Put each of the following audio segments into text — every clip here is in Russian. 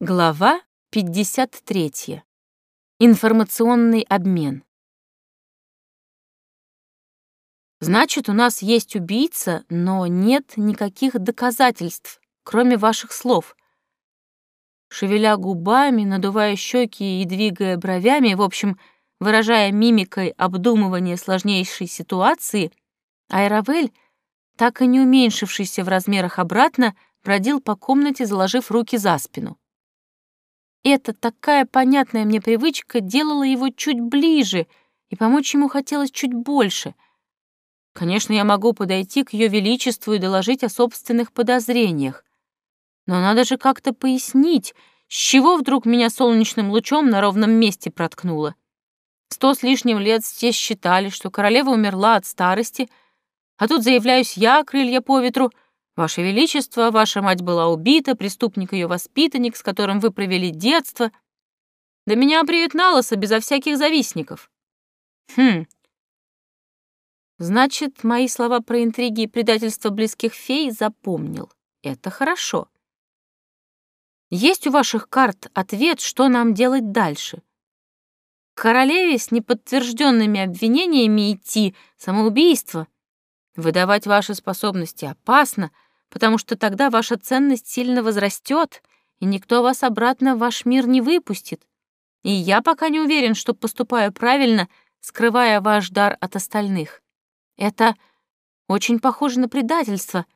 Глава 53. Информационный обмен. Значит, у нас есть убийца, но нет никаких доказательств, кроме ваших слов. Шевеля губами, надувая щеки и двигая бровями, в общем, выражая мимикой обдумывание сложнейшей ситуации, Айравель, так и не уменьшившийся в размерах обратно, бродил по комнате, заложив руки за спину. Эта такая понятная мне привычка делала его чуть ближе, и помочь ему хотелось чуть больше. Конечно, я могу подойти к Ее Величеству и доложить о собственных подозрениях. Но надо же как-то пояснить, с чего вдруг меня солнечным лучом на ровном месте проткнуло. Сто с лишним лет все считали, что королева умерла от старости, а тут заявляюсь я, крылья по ветру — Ваше Величество, ваша мать была убита, преступник ее воспитанник, с которым вы провели детство. Да меня бреют на лысо безо всяких завистников. Хм. Значит, мои слова про интриги и предательство близких фей запомнил. Это хорошо. Есть у ваших карт ответ, что нам делать дальше? Королеве с неподтвержденными обвинениями идти — самоубийство. Выдавать ваши способности опасно — потому что тогда ваша ценность сильно возрастет, и никто вас обратно в ваш мир не выпустит. И я пока не уверен, что поступаю правильно, скрывая ваш дар от остальных. Это очень похоже на предательство,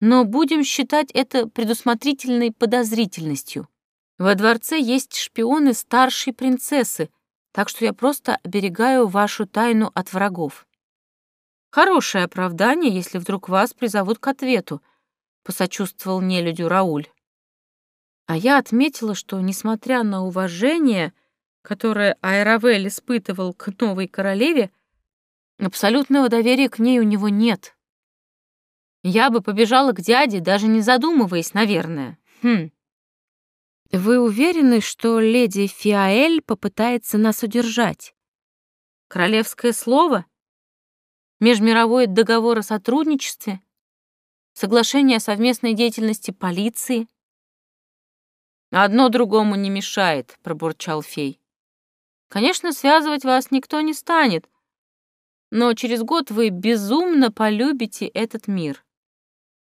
но будем считать это предусмотрительной подозрительностью. Во дворце есть шпионы старшей принцессы, так что я просто оберегаю вашу тайну от врагов. Хорошее оправдание, если вдруг вас призовут к ответу, — посочувствовал нелюдю Рауль. А я отметила, что, несмотря на уважение, которое Айравель испытывал к новой королеве, абсолютного доверия к ней у него нет. Я бы побежала к дяде, даже не задумываясь, наверное. Хм. Вы уверены, что леди Фиаэль попытается нас удержать? Королевское слово? Межмировой договор о сотрудничестве? Соглашение о совместной деятельности полиции. «Одно другому не мешает», — пробурчал фей. «Конечно, связывать вас никто не станет, но через год вы безумно полюбите этот мир».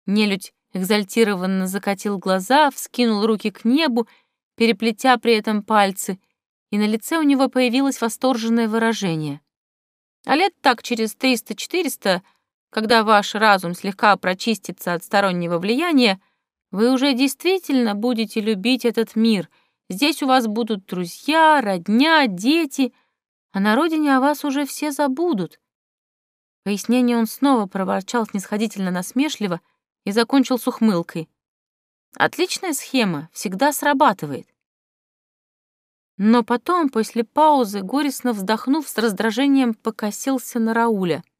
Нелюдь экзальтированно закатил глаза, вскинул руки к небу, переплетя при этом пальцы, и на лице у него появилось восторженное выражение. А лет так через триста-четыреста когда ваш разум слегка прочистится от стороннего влияния, вы уже действительно будете любить этот мир. Здесь у вас будут друзья, родня, дети, а на родине о вас уже все забудут. Пояснение он снова проворчал снисходительно насмешливо и закончил с ухмылкой. Отличная схема, всегда срабатывает. Но потом, после паузы, горестно вздохнув, с раздражением покосился на Рауля —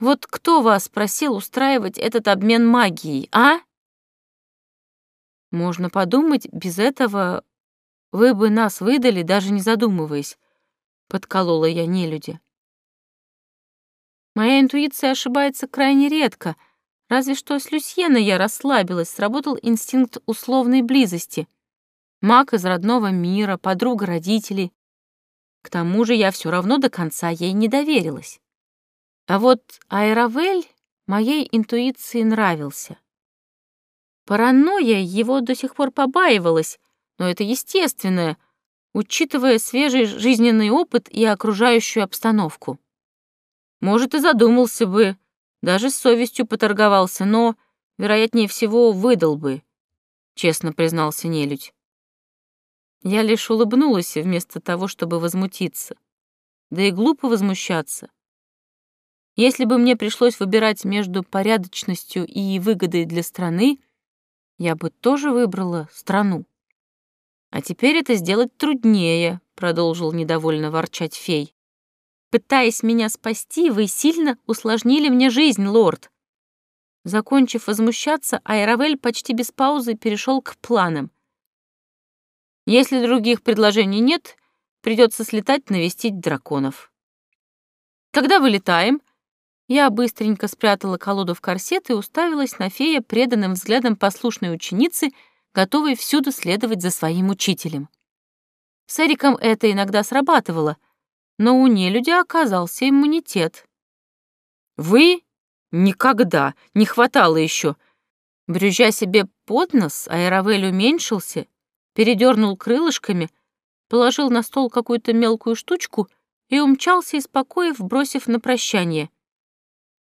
вот кто вас просил устраивать этот обмен магией, а? Можно подумать, без этого вы бы нас выдали, даже не задумываясь, подколола я нелюдя. Моя интуиция ошибается крайне редко, разве что с Люсьеной я расслабилась, сработал инстинкт условной близости. Маг из родного мира, подруга родителей. К тому же я все равно до конца ей не доверилась. А вот Айравель моей интуиции нравился. Паранойя его до сих пор побаивалась, но это естественно, учитывая свежий жизненный опыт и окружающую обстановку. Может, и задумался бы, даже с совестью поторговался, но, вероятнее всего, выдал бы, честно признался нелюдь. Я лишь улыбнулась вместо того, чтобы возмутиться. Да и глупо возмущаться. Если бы мне пришлось выбирать между порядочностью и выгодой для страны, я бы тоже выбрала страну. А теперь это сделать труднее, продолжил недовольно ворчать фей. Пытаясь меня спасти, вы сильно усложнили мне жизнь, лорд. Закончив возмущаться, Айравель почти без паузы перешел к планам. Если других предложений нет, придется слетать навестить драконов. Когда вылетаем? Я быстренько спрятала колоду в корсет и уставилась на фея преданным взглядом послушной ученицы, готовой всюду следовать за своим учителем. С Эриком это иногда срабатывало, но у нелюдя оказался иммунитет. «Вы? Никогда! Не хватало еще!» Брюзжа себе под нос, Аэровель уменьшился, передернул крылышками, положил на стол какую-то мелкую штучку и умчался из покоев, бросив на прощание.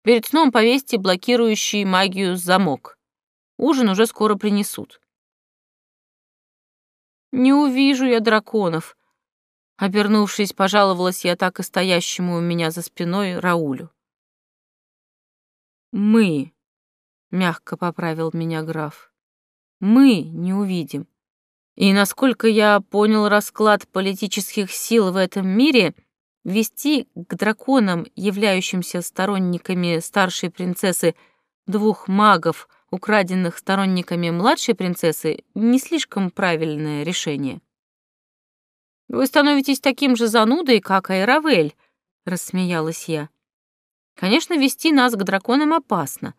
Перед сном повесьте блокирующий магию замок. Ужин уже скоро принесут. «Не увижу я драконов», — обернувшись, пожаловалась я так и стоящему у меня за спиной Раулю. «Мы», — мягко поправил меня граф, — «мы не увидим. И насколько я понял расклад политических сил в этом мире — вести к драконам, являющимся сторонниками старшей принцессы, двух магов, украденных сторонниками младшей принцессы, не слишком правильное решение. «Вы становитесь таким же занудой, как Айравель», — рассмеялась я. «Конечно, вести нас к драконам опасно,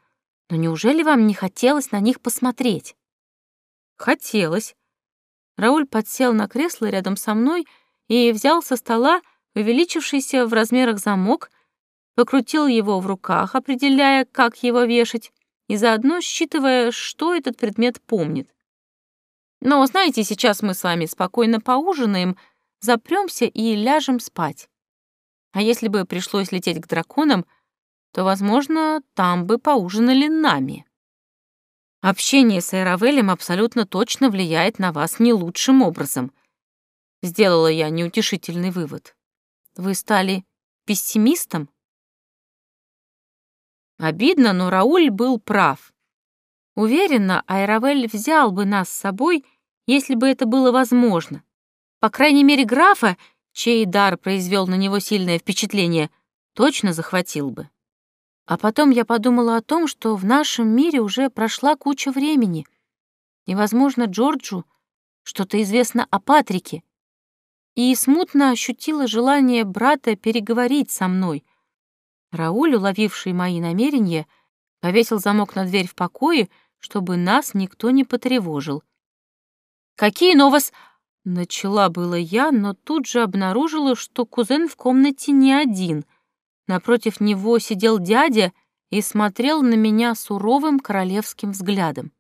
но неужели вам не хотелось на них посмотреть?» «Хотелось». Рауль подсел на кресло рядом со мной и взял со стола увеличившийся в размерах замок, покрутил его в руках, определяя, как его вешать, и заодно считывая, что этот предмет помнит. Но, знаете, сейчас мы с вами спокойно поужинаем, запремся и ляжем спать. А если бы пришлось лететь к драконам, то, возможно, там бы поужинали нами. Общение с Эравелем абсолютно точно влияет на вас не лучшим образом. Сделала я неутешительный вывод. Вы стали пессимистом? Обидно, но Рауль был прав. Уверена, Айравель взял бы нас с собой, если бы это было возможно. По крайней мере, графа, чей дар произвел на него сильное впечатление, точно захватил бы. А потом я подумала о том, что в нашем мире уже прошла куча времени, и, возможно, Джорджу что-то известно о Патрике, и смутно ощутила желание брата переговорить со мной. Рауль, уловивший мои намерения, повесил замок на дверь в покое, чтобы нас никто не потревожил. «Какие новос...» — начала было я, но тут же обнаружила, что кузен в комнате не один. Напротив него сидел дядя и смотрел на меня суровым королевским взглядом.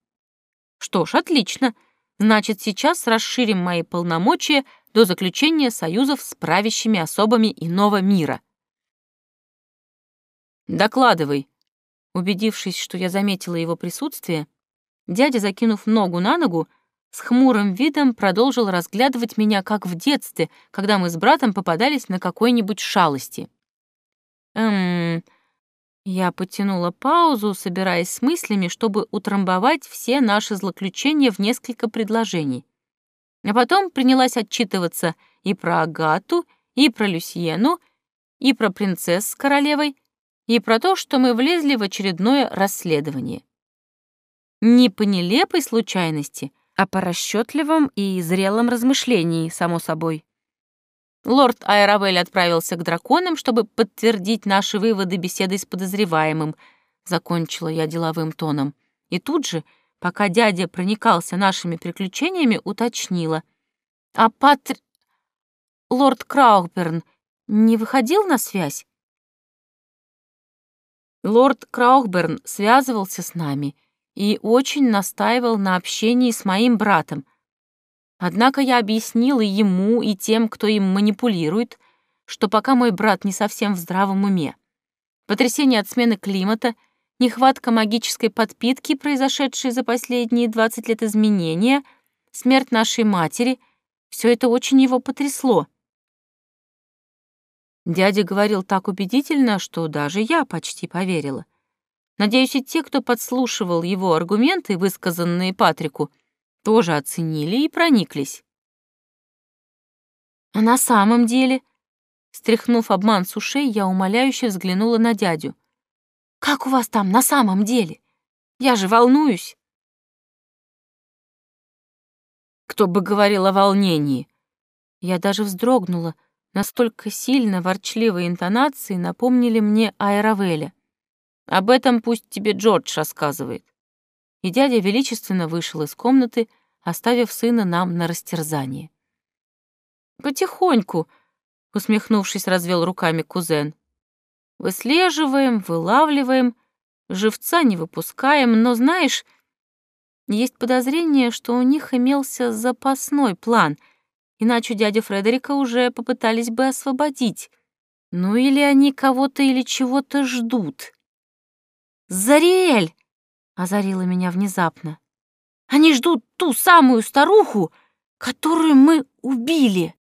«Что ж, отлично. Значит, сейчас расширим мои полномочия — до заключения союзов с правящими особами иного мира. «Докладывай». Убедившись, что я заметила его присутствие, дядя, закинув ногу на ногу, с хмурым видом продолжил разглядывать меня, как в детстве, когда мы с братом попадались на какой-нибудь шалости. «Эм...» Я потянула паузу, собираясь с мыслями, чтобы утрамбовать все наши злоключения в несколько предложений. А потом принялась отчитываться и про Агату, и про Люсьену, и про принцесс с королевой, и про то, что мы влезли в очередное расследование. Не по нелепой случайности, а по расчетливым и зрелым размышлении, само собой. Лорд Айравель отправился к драконам, чтобы подтвердить наши выводы беседой с подозреваемым, закончила я деловым тоном. И тут же — пока дядя проникался нашими приключениями, уточнила. «А Патр... лорд Краухберн не выходил на связь?» Лорд Краухберн связывался с нами и очень настаивал на общении с моим братом. Однако я объяснила ему и тем, кто им манипулирует, что пока мой брат не совсем в здравом уме. Потрясение от смены климата — нехватка магической подпитки, произошедшие за последние 20 лет изменения, смерть нашей матери — все это очень его потрясло. Дядя говорил так убедительно, что даже я почти поверила. Надеюсь, и те, кто подслушивал его аргументы, высказанные Патрику, тоже оценили и прониклись. А на самом деле, стряхнув обман с ушей, я умоляюще взглянула на дядю — как у вас там на самом деле? Я же волнуюсь. Кто бы говорил о волнении? Я даже вздрогнула. Настолько сильно ворчливые интонации напомнили мне Айравеля. Об этом пусть тебе Джордж рассказывает. И дядя величественно вышел из комнаты, оставив сына нам на растерзание. Потихоньку, усмехнувшись, развел руками кузен. Выслеживаем, вылавливаем, живца не выпускаем, но, знаешь, есть подозрение, что у них имелся запасной план, иначе дядю Фредерика уже попытались бы освободить. Ну или они кого-то или чего-то ждут. «Зариэль!» — озарила меня внезапно. «Они ждут ту самую старуху, которую мы убили!»